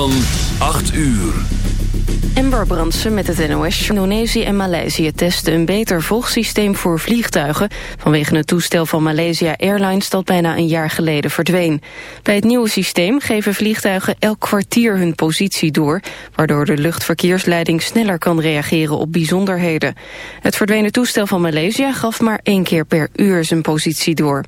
van 8 uur. Ember Brandsen met het NOS. Indonesië en Maleisië testen een beter volgsysteem voor vliegtuigen... vanwege het toestel van Malaysia Airlines dat bijna een jaar geleden verdween. Bij het nieuwe systeem geven vliegtuigen elk kwartier hun positie door... waardoor de luchtverkeersleiding sneller kan reageren op bijzonderheden. Het verdwenen toestel van Malaysia gaf maar één keer per uur zijn positie door.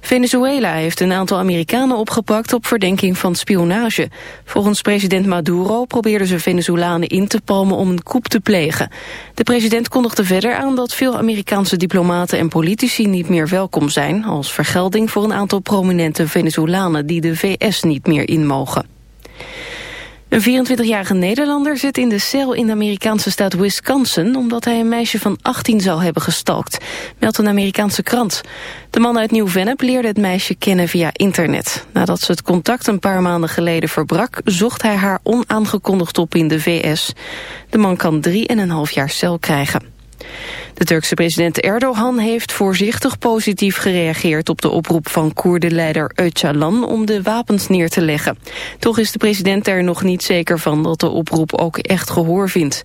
Venezuela heeft een aantal Amerikanen opgepakt op verdenking van spionage. Volgens president Maduro probeerden ze Venezolanen in te palmen om een coup te plegen. De president kondigde verder aan dat veel Amerikaanse diplomaten en politici niet meer welkom zijn... als vergelding voor een aantal prominente Venezolanen die de VS niet meer in mogen. Een 24-jarige Nederlander zit in de cel in de Amerikaanse staat Wisconsin... omdat hij een meisje van 18 zou hebben gestalkt, meldt een Amerikaanse krant. De man uit Nieuw-Vennep leerde het meisje kennen via internet. Nadat ze het contact een paar maanden geleden verbrak... zocht hij haar onaangekondigd op in de VS. De man kan 3,5 jaar cel krijgen. De Turkse president Erdogan heeft voorzichtig positief gereageerd op de oproep van Koerdenleider Öcalan om de wapens neer te leggen. Toch is de president er nog niet zeker van dat de oproep ook echt gehoor vindt.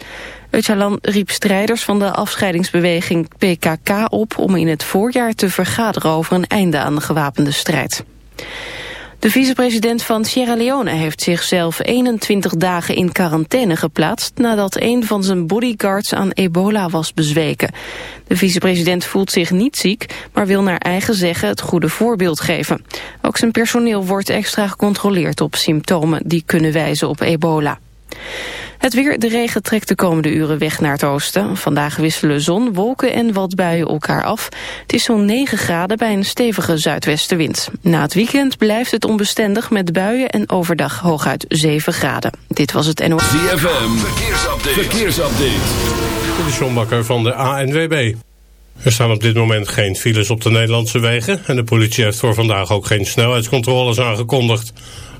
Öcalan riep strijders van de afscheidingsbeweging PKK op om in het voorjaar te vergaderen over een einde aan de gewapende strijd. De vicepresident van Sierra Leone heeft zichzelf 21 dagen in quarantaine geplaatst nadat een van zijn bodyguards aan ebola was bezweken. De vicepresident voelt zich niet ziek, maar wil naar eigen zeggen het goede voorbeeld geven. Ook zijn personeel wordt extra gecontroleerd op symptomen die kunnen wijzen op ebola. Het weer, de regen trekt de komende uren weg naar het oosten. Vandaag wisselen zon, wolken en wat buien elkaar af. Het is zo'n 9 graden bij een stevige zuidwestenwind. Na het weekend blijft het onbestendig met buien en overdag hooguit 7 graden. Dit was het NOS. ZFM, verkeersupdate. verkeersupdate. De Sjombakker van de ANWB. Er staan op dit moment geen files op de Nederlandse wegen... en de politie heeft voor vandaag ook geen snelheidscontroles aangekondigd.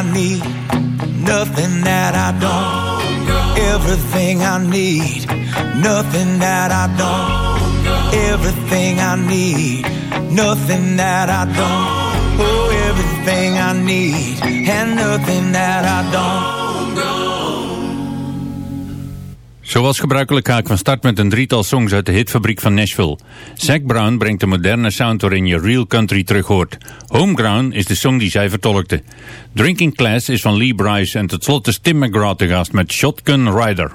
I need, nothing that I don't. Everything I need, nothing that I don't. Everything I need, nothing that I don't. Oh, everything I need, and nothing that I don't. Zoals gebruikelijk ga ik van start met een drietal songs uit de hitfabriek van Nashville. Zack Brown brengt de moderne sound waarin je real country terug hoort. Homegrown is de song die zij vertolkte. Drinking Class is van Lee Bryce en tot slot is Tim McGraw te gast met Shotgun Rider.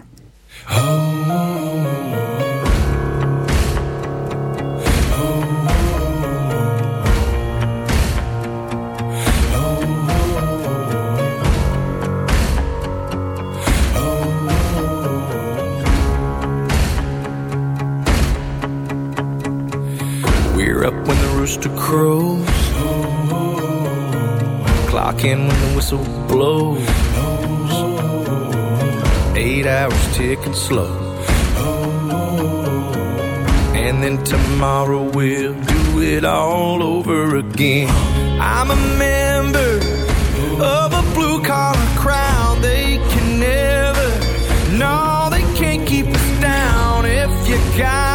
To cruise, Clock in when the whistle blows. Eight hours ticking slow. And then tomorrow we'll do it all over again. I'm a member of a blue collar crowd. They can never, no, they can't keep us down if you got.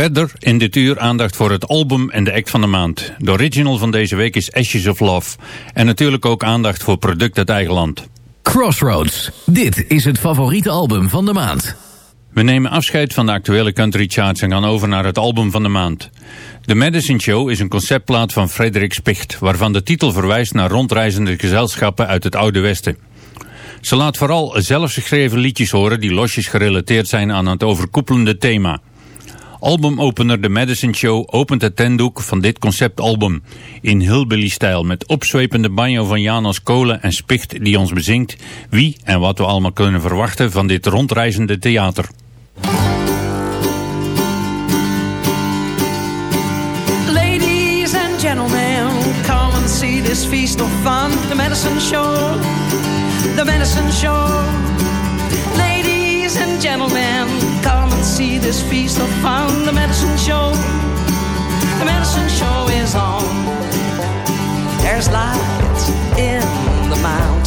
Verder in dit uur aandacht voor het album en de act van de maand. De original van deze week is Ashes of Love. En natuurlijk ook aandacht voor product uit eigen land. Crossroads. Dit is het favoriete album van de maand. We nemen afscheid van de actuele country charts en gaan over naar het album van de maand. The Madison Show is een conceptplaat van Frederik Spicht, waarvan de titel verwijst naar rondreizende gezelschappen uit het Oude Westen. Ze laat vooral zelfgeschreven liedjes horen die losjes gerelateerd zijn aan het overkoepelende thema. Albumopener The Madison Show opent het tendoek van dit conceptalbum. In hillbilly-stijl met opzwepende banjo van Janos Kolen en Spicht die ons bezingt wie en wat we allemaal kunnen verwachten van dit rondreizende theater. Ladies and gentlemen, come and see this feast of fun. The Madison Show, the Madison Show. Ladies and gentlemen, come and see this feast of fun. The medicine Show, the medicine Show is on. There's light in the mountain.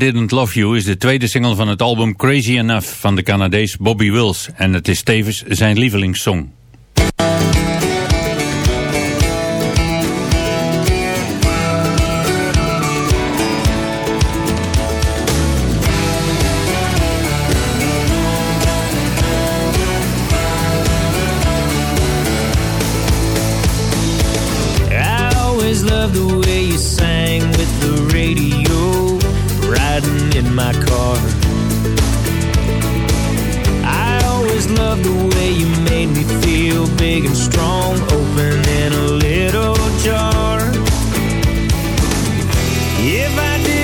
Didn't Love You is de tweede single van het album Crazy Enough van de Canadees Bobby Wills en het is tevens zijn lievelingssong. If I didn't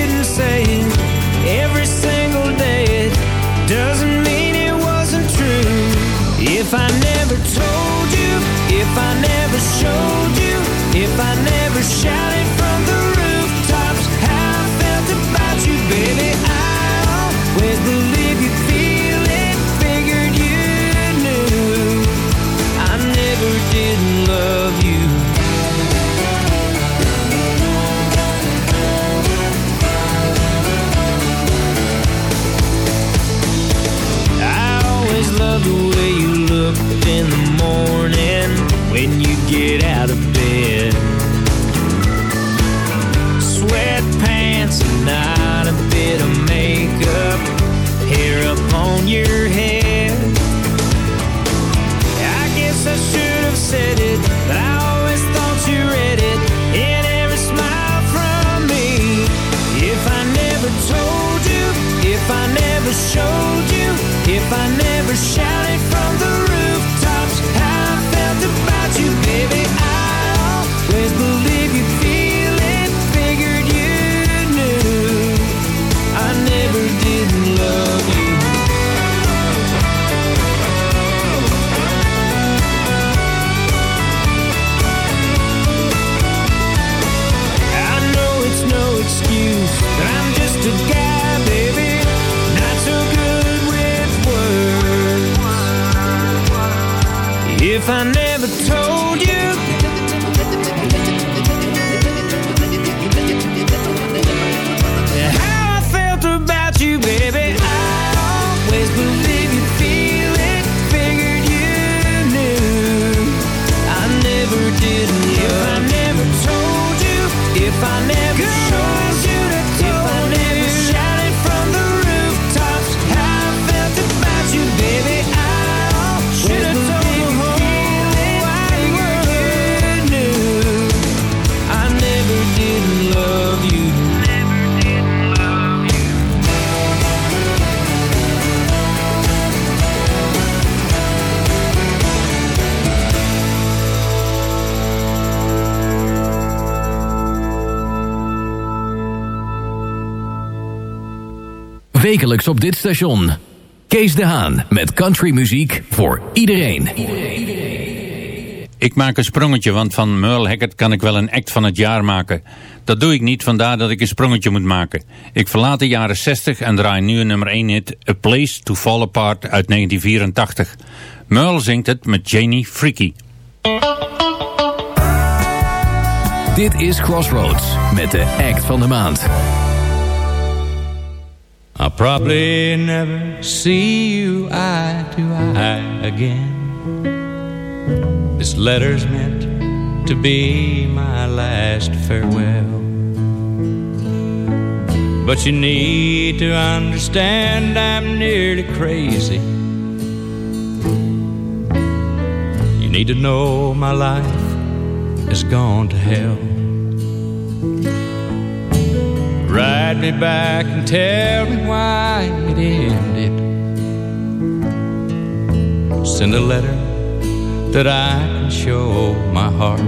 Wekelijks op dit station. Kees de Haan met countrymuziek voor iedereen. Ik maak een sprongetje, want van Merle Haggard kan ik wel een act van het jaar maken. Dat doe ik niet, vandaar dat ik een sprongetje moet maken. Ik verlaat de jaren 60 en draai nu een nummer 1 hit A Place to Fall Apart uit 1984. Merle zingt het met Janie Freaky. Dit is Crossroads met de act van de maand. I'll probably never see you eye to eye again. This letter's meant to be my last farewell. But you need to understand I'm nearly crazy. You need to know my life has gone to hell. Ride me back and tell me why it ended. Send a letter that I can show my heart.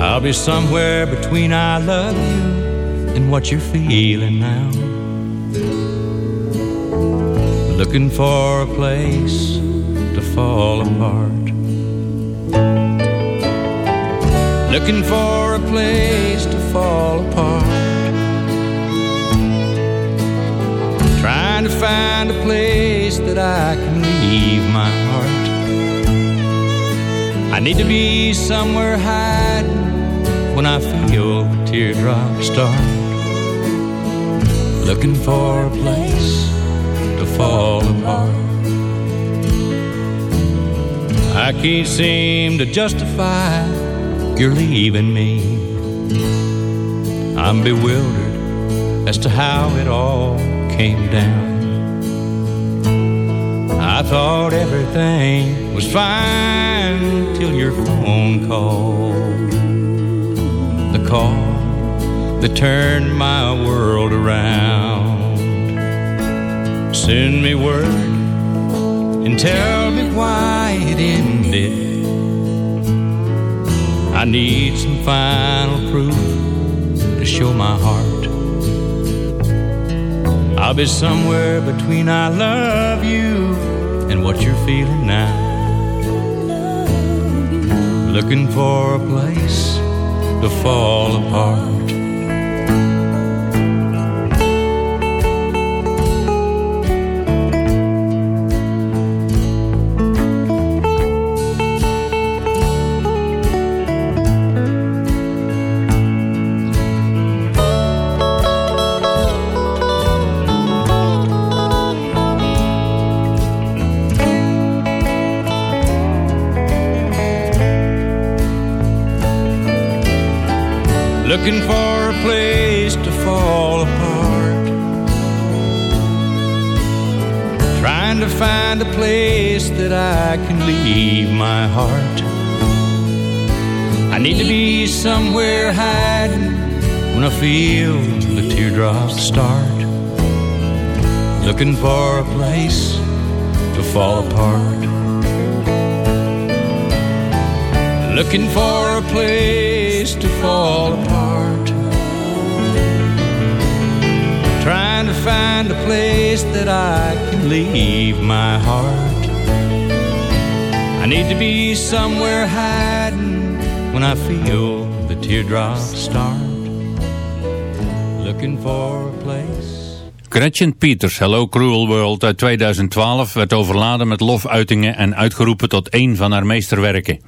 I'll be somewhere between I love you and what you're feeling now. Looking for a place to fall apart. Looking for a place to fall apart. Trying to find a place that I can leave my heart. I need to be somewhere hiding when I feel the teardrops start. Looking for a place to fall apart. I can't seem to justify you're leaving me. I'm bewildered as to how it all came down. I thought everything was fine till your phone call. The call that turned my world around. Send me word and tell me why it ended. Need some final proof to show my heart. I'll be somewhere between I love you and what you're feeling now. Looking for a place to fall apart. Looking for a place to fall apart. Trying to find a place that I can leave my heart. I need to be somewhere hiding when I feel the teardrops start. Looking for a place to fall apart. Looking for a place to fall find a place that I can leave my heart. I need to be somewhere hiding when I feel the teardrops start. Looking for a place. Gretchen Peters' Hello Cruel World uit 2012 werd overladen met lofuitingen en uitgeroepen tot één van haar meesterwerken.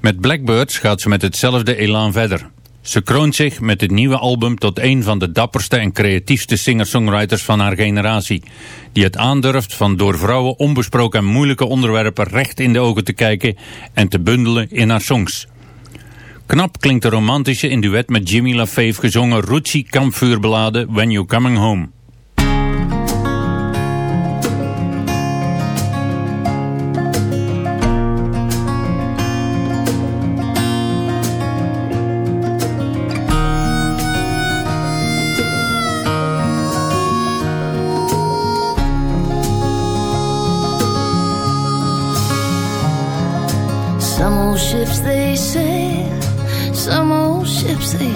Met Blackbirds gaat ze met hetzelfde elan verder. Ze kroont zich met het nieuwe album tot een van de dapperste en creatiefste singer-songwriters van haar generatie. Die het aandurft van door vrouwen onbesproken en moeilijke onderwerpen recht in de ogen te kijken en te bundelen in haar songs. Knap klinkt de romantische in duet met Jimmy LaFave gezongen rootsy kampvuurbeladen When You're Coming Home.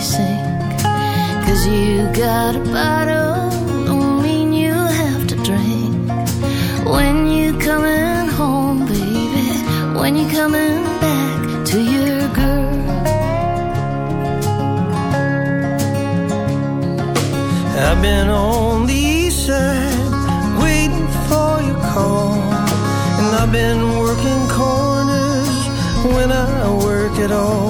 Sink. Cause you got a bottle, don't mean you have to drink. When you coming home, baby, when you coming back to your girl. I've been on the east side waiting for your call, and I've been working corners when I work at all.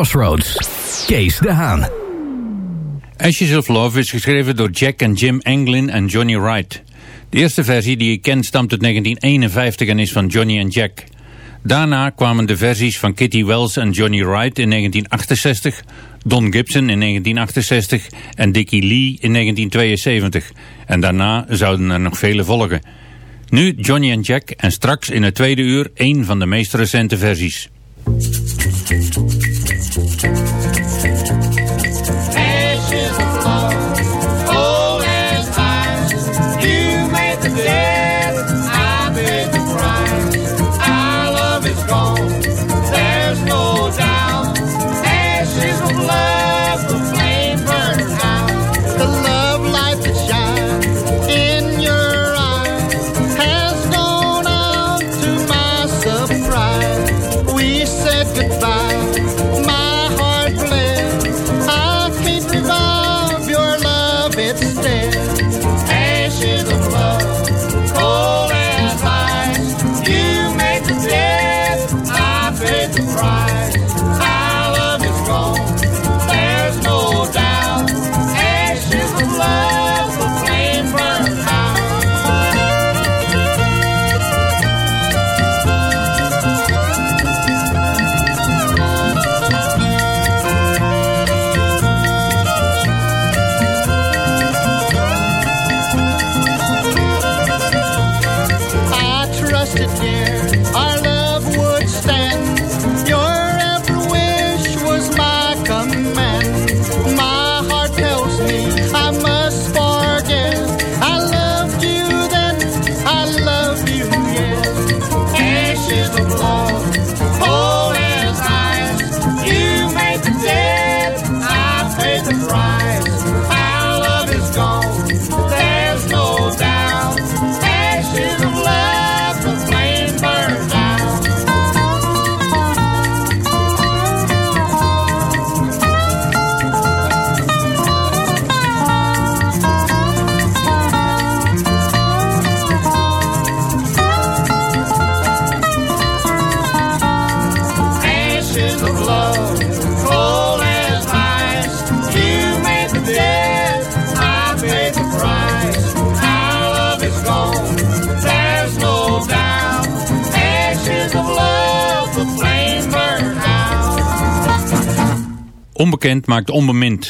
Crossroads. Kees de Haan. Ashes of Love is geschreven door Jack en Jim Anglin en Johnny Wright. De eerste versie die ik ken stamt uit 1951 en is van Johnny and Jack. Daarna kwamen de versies van Kitty Wells en Johnny Wright in 1968, Don Gibson in 1968 en Dickie Lee in 1972. En daarna zouden er nog vele volgen. Nu Johnny and Jack en straks in het tweede uur één van de meest recente versies. Love, cold as ice. You made the dead,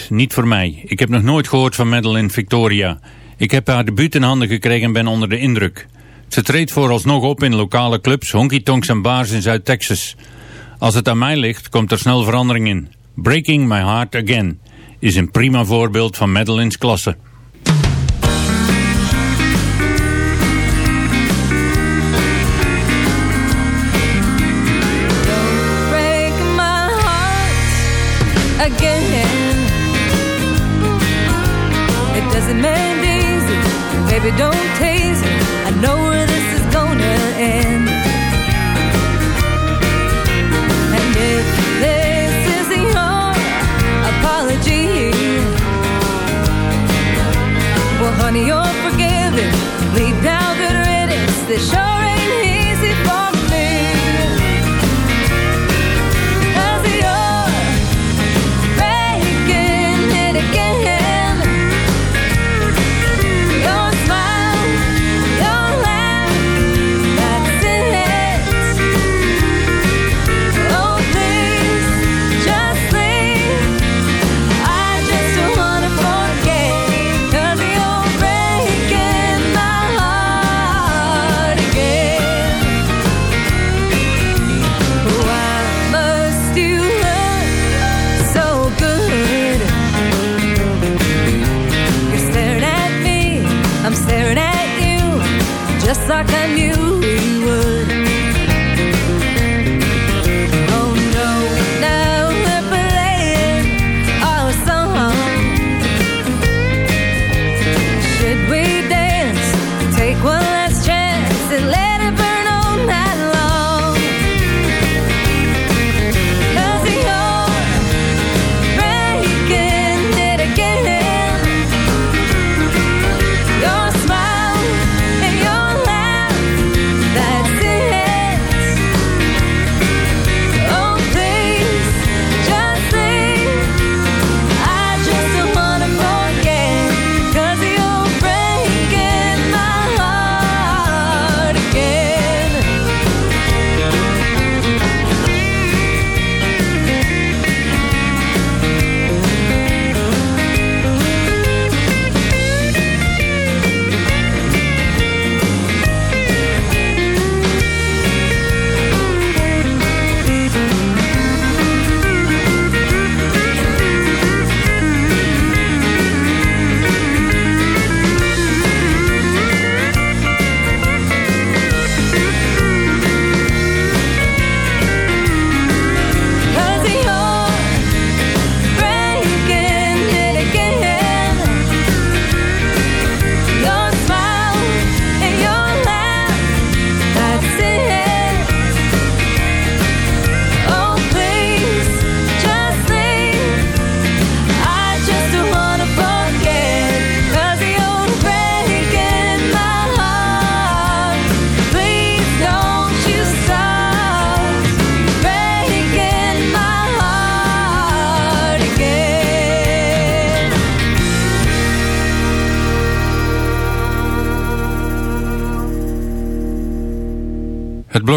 niet voor mij. Ik heb nog nooit gehoord van Madeline Victoria. Ik heb haar debuut in handen gekregen en ben onder de indruk. Ze treedt vooralsnog op in lokale clubs, honky-tonks en bars in Zuid-Texas. Als het aan mij ligt, komt er snel verandering in. Breaking My Heart Again is een prima voorbeeld van Madeline's klasse. we don't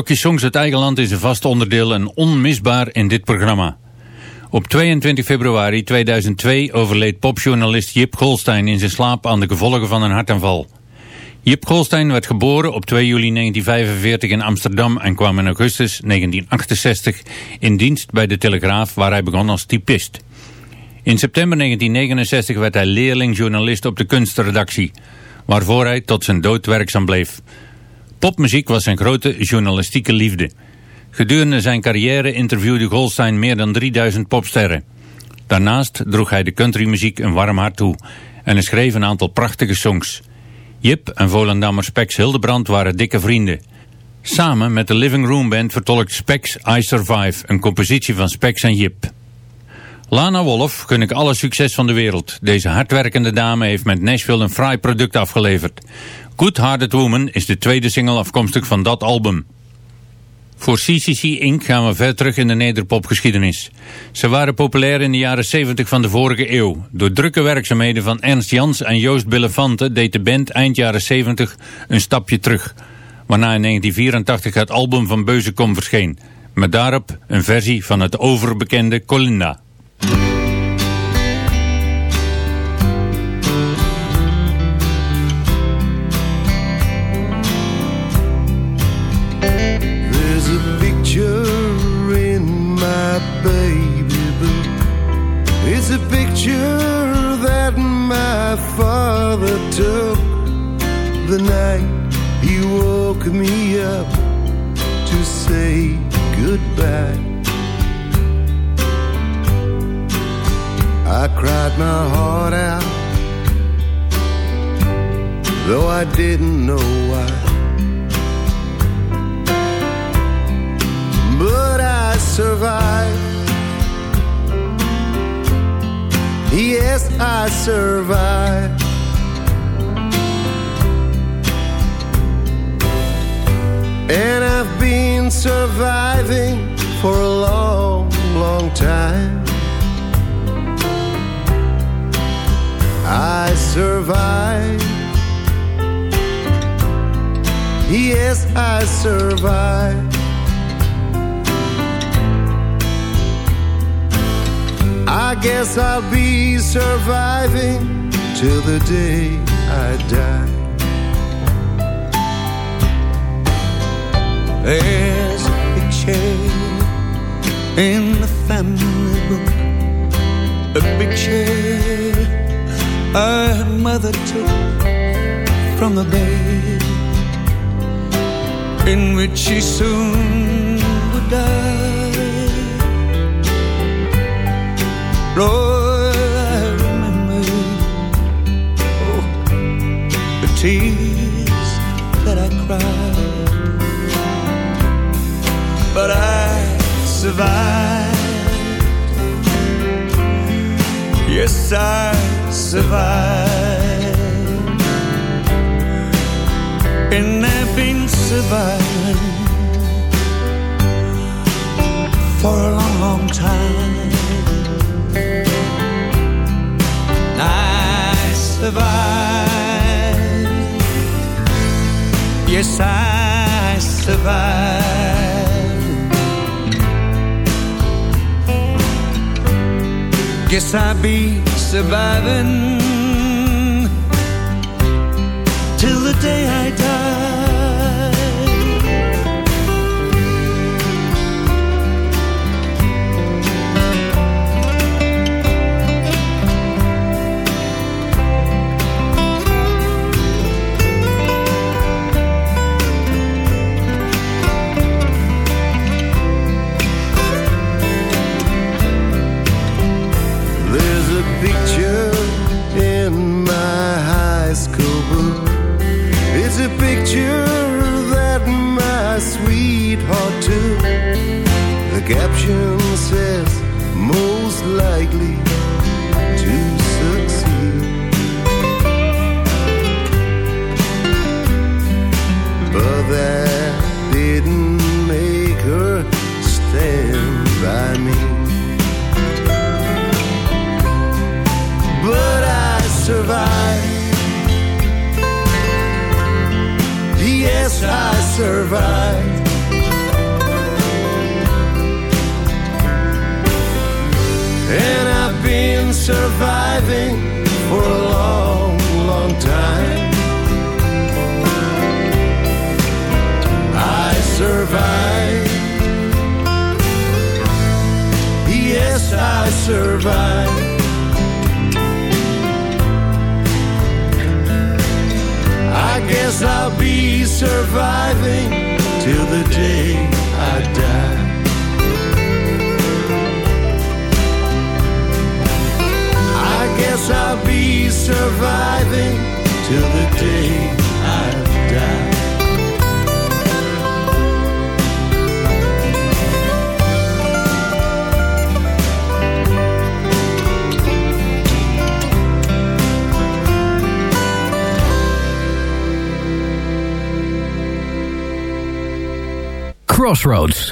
blokje Songs uit eigen land is een vast onderdeel en onmisbaar in dit programma. Op 22 februari 2002 overleed popjournalist Jip Golstein in zijn slaap aan de gevolgen van een hartaanval. Jip Golstein werd geboren op 2 juli 1945 in Amsterdam en kwam in augustus 1968 in dienst bij de Telegraaf waar hij begon als typist. In september 1969 werd hij leerlingjournalist op de kunstredactie, waarvoor hij tot zijn dood werkzaam bleef. Popmuziek was zijn grote journalistieke liefde. Gedurende zijn carrière interviewde Goldstein meer dan 3000 popsterren. Daarnaast droeg hij de countrymuziek een warm hart toe en schreef een aantal prachtige songs. Jip en Volendammer Spex Hildebrand waren dikke vrienden. Samen met de Living Room Band vertolkt Spex I Survive, een compositie van Spex en Jip. Lana Wolf gun ik alle succes van de wereld. Deze hardwerkende dame heeft met Nashville een fraai product afgeleverd. Good Hearted Woman is de tweede single afkomstig van dat album. Voor CCC Inc. gaan we ver terug in de nederpopgeschiedenis. Ze waren populair in de jaren 70 van de vorige eeuw. Door drukke werkzaamheden van Ernst Jans en Joost Billefante deed de band eind jaren 70 een stapje terug. Waarna in 1984 het album van Beuzekom verscheen. Met daarop een versie van het overbekende Colinda. Goodbye. I cried my heart out, though I didn't know why. but I survived. Yes, I survived. And I've been surviving for a long, long time. I survived. Yes, I survived. I guess I'll be surviving till the day I die. There's a picture in the family book, a picture our mother took from the bed in which she soon would die. Lord, I remember oh, the tears but I survived. Yes, I survived, and I've been surviving for a long, long time. I survived. Yes, I survived. Guess I'll be surviving till the day I die. Crossroads.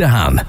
visste han.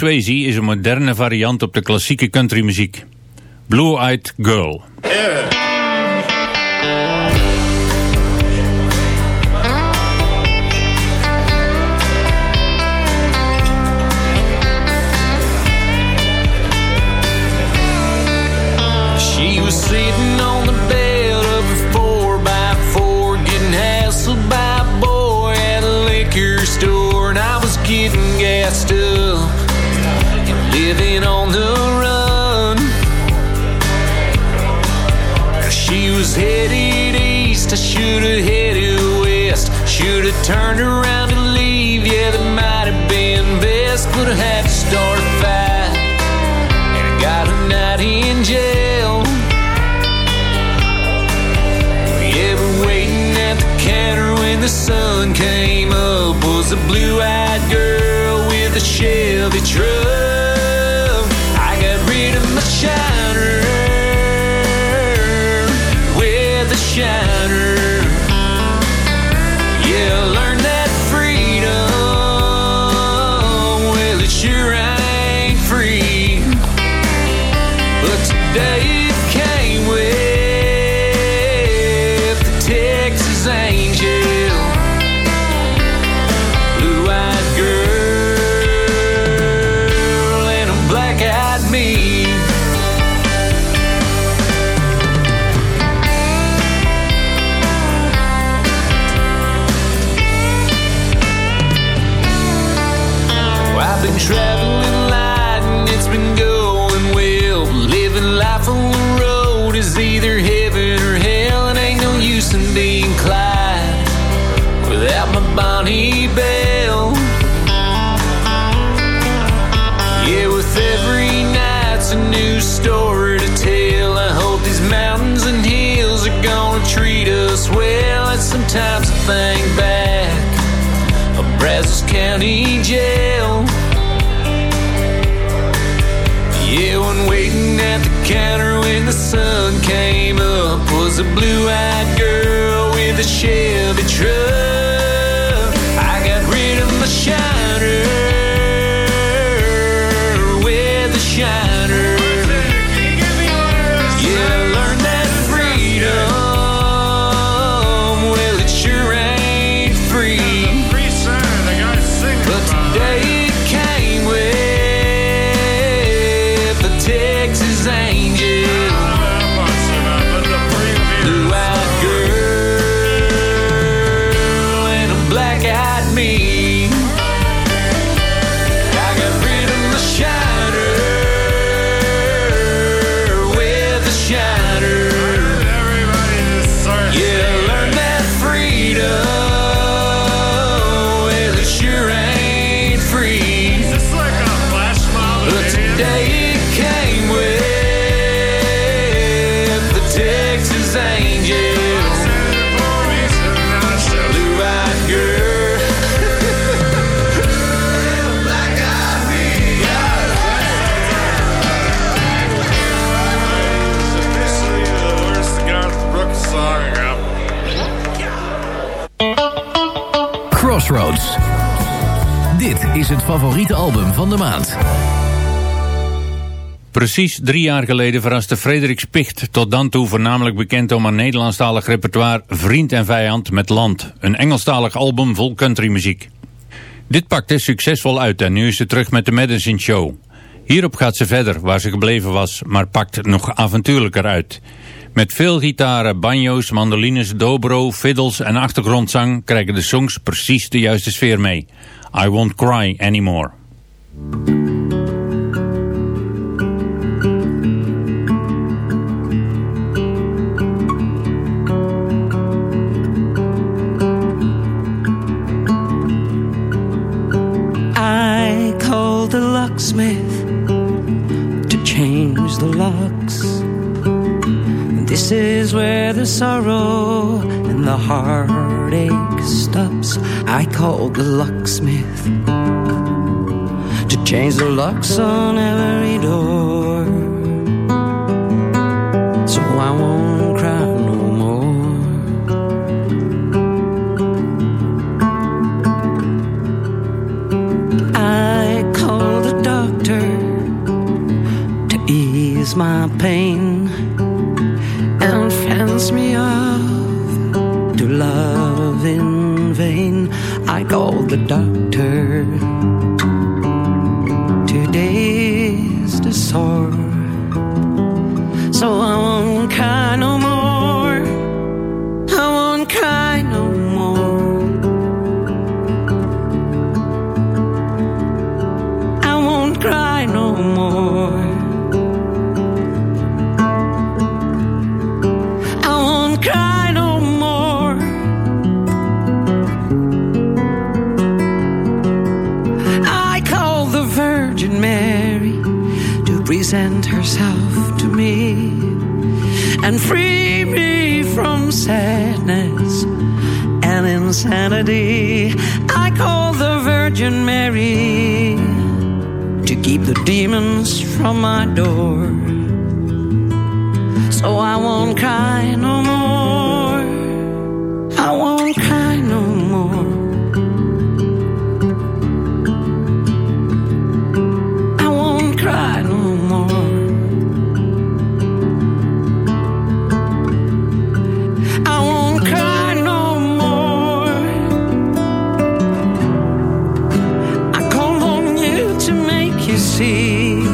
Swayze is een moderne variant op de klassieke countrymuziek. Blue-Eyed Girl. Yeah. was. true. Het favoriete album van de maand. Precies drie jaar geleden verraste Frederik Spicht, tot dan toe voornamelijk bekend om haar Nederlandstalig repertoire Vriend en Vijand met Land, een Engelstalig album vol countrymuziek. Dit pakte succesvol uit en nu is ze terug met de Madison Show. Hierop gaat ze verder, waar ze gebleven was, maar pakt nog avontuurlijker uit. Met veel gitaren, banjo's, mandolines, dobro, fiddles en achtergrondzang krijgen de songs precies de juiste sfeer mee. I Won't Cry Anymore. I called the locksmith to change the locks. This is where the sorrow and the heartache stops. I called the locksmith to change the locks on every door. So I won't cry no more. I called the doctor to ease my pain the doctor. Today's the sorrow. Insanity. I call the Virgin Mary to keep the demons from my door. So I won't cry no more. You see.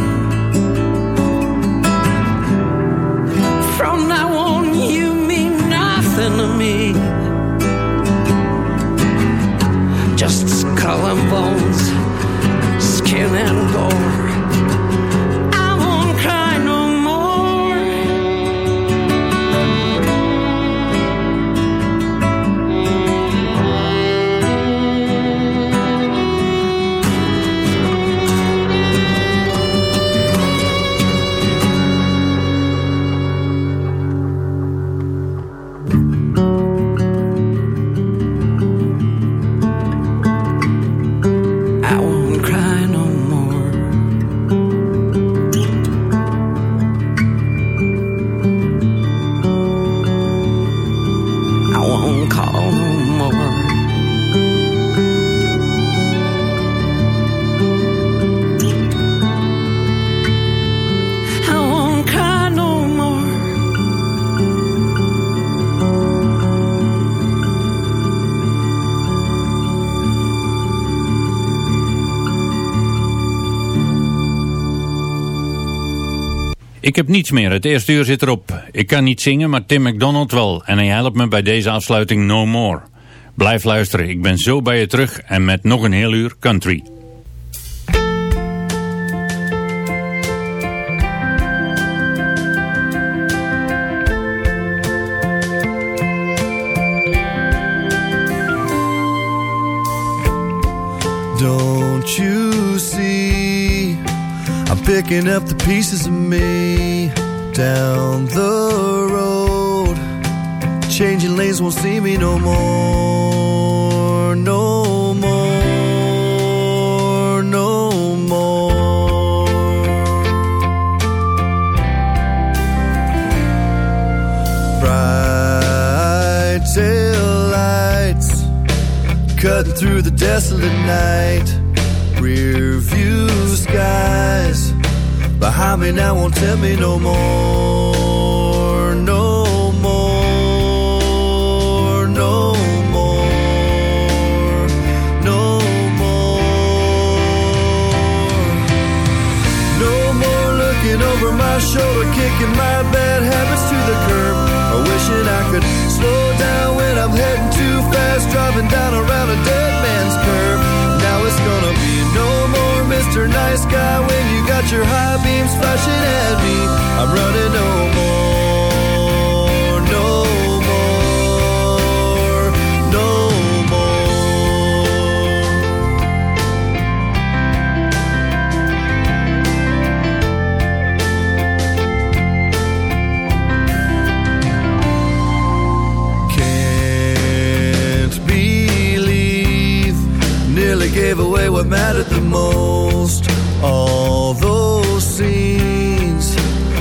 Ik heb niets meer, het eerste uur zit erop. Ik kan niet zingen, maar Tim McDonald wel. En hij helpt me bij deze afsluiting No More. Blijf luisteren, ik ben zo bij je terug en met nog een heel uur country. Don't you see? I'm picking up the pieces of me down the road. Changing lanes won't see me no more, no more, no more. Bright tail lights cutting through the desolate night rear view skies behind me now won't tempt me no more, no more, no more, no more. No more looking over my shoulder, kicking my bad habits to the curb, or wishing I could slow down when I'm heading too fast, driving down around a dead Mr. Nice Guy when you got your high beams flashing at me. I'm running no more, no more, no more. Can't believe nearly gave away what mattered the most. All those scenes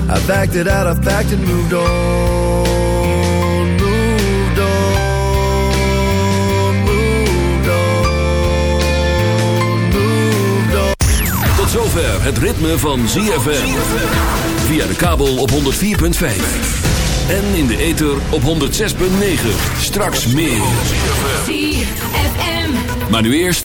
I've acted out, I've packed and moved on, moved on, moved on, moved on. Tot zover het ritme van ZFM. Via de kabel op 104.5. En in de ether op 106.9. Straks meer. ZFM. Maar nu eerst...